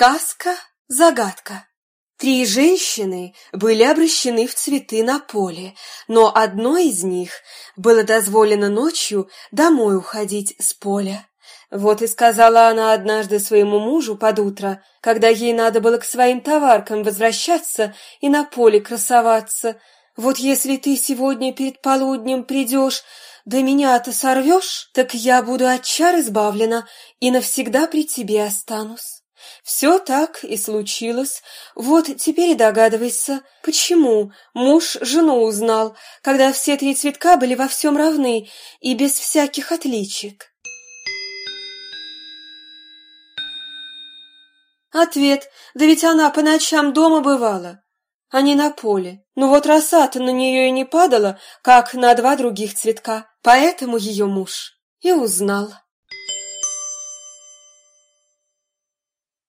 Сказка-загадка. Три женщины были обращены в цветы на поле, но одной из них было дозволено ночью домой уходить с поля. Вот и сказала она однажды своему мужу под утро, когда ей надо было к своим товаркам возвращаться и на поле красоваться. «Вот если ты сегодня перед полуднем придешь, да меня-то сорвешь, так я буду от чар избавлена и навсегда при тебе останусь». Все так и случилось. Вот теперь и догадывайся, почему муж жену узнал, когда все три цветка были во всем равны и без всяких отличий. Ответ, да ведь она по ночам дома бывала, а не на поле. Ну вот роса-то на нее и не падала, как на два других цветка, поэтому ее муж и узнал.